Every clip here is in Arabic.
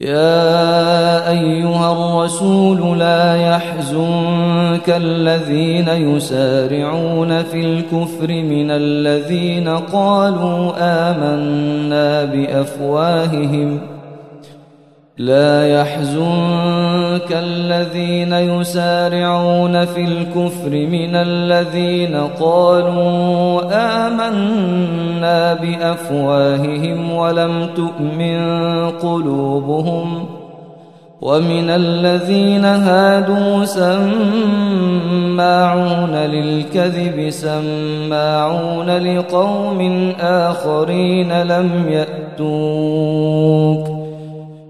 يا أيها الرسول لا يحزنك الذين يسارعون في الكفر من الذين قالوا آمنا بأفواههم. لا يحزنك الذين يسارعون في الكفر من الذين قالوا آمنا بأفواههم ولم تؤمن قلوبهم ومن الذين هادوا سماعون للكذب سماعون لقوم آخرين لم يأتوك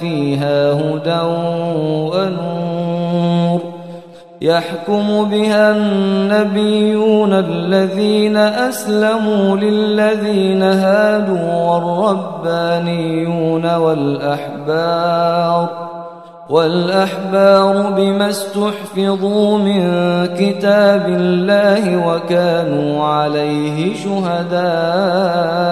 فيها هدى ونور. يحكم بها النبيون الذين أسلموا للذين هادوا والربانيون والأحبار. والأحبار بما استحفظوا من كتاب الله وكانوا عليه شهداء.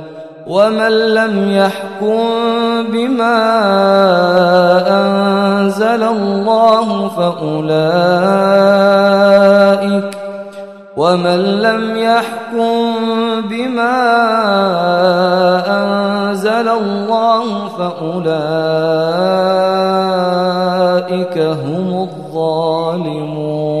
ومن لم يحكم بما أنزل الله فأولئك ومن لم يحكم بما أنزل الله فأولئك هم الظالمون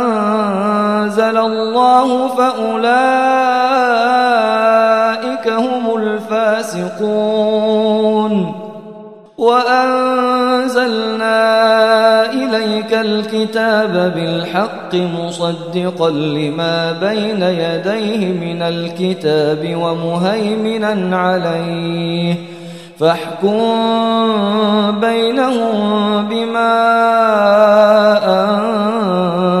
الله فأولئك هم الفاسقون. وأنزلنا إليك الكتاب بالحق مصدقا لما بين يديه من الكتاب ومهيمنا عليه. فاحكم بينهم بما أنزل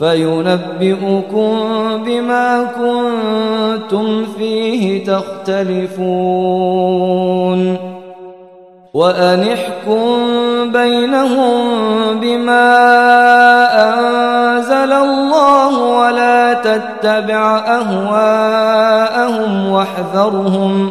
فينبئكم بما كنتم فيه تختلفون. وأن احكم بينهم بما أنزل الله ولا تتبع أهواءهم واحذرهم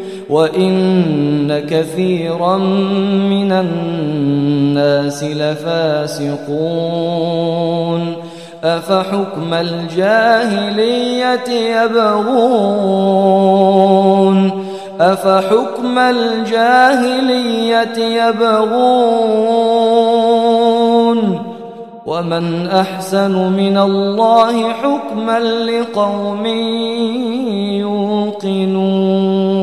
وإن كثيرا من الناس لفاسقون أفحكم الجاهلية يبغون أفحكم الجاهلية يبغون ومن أحسن من الله حكما لقوم يوقنون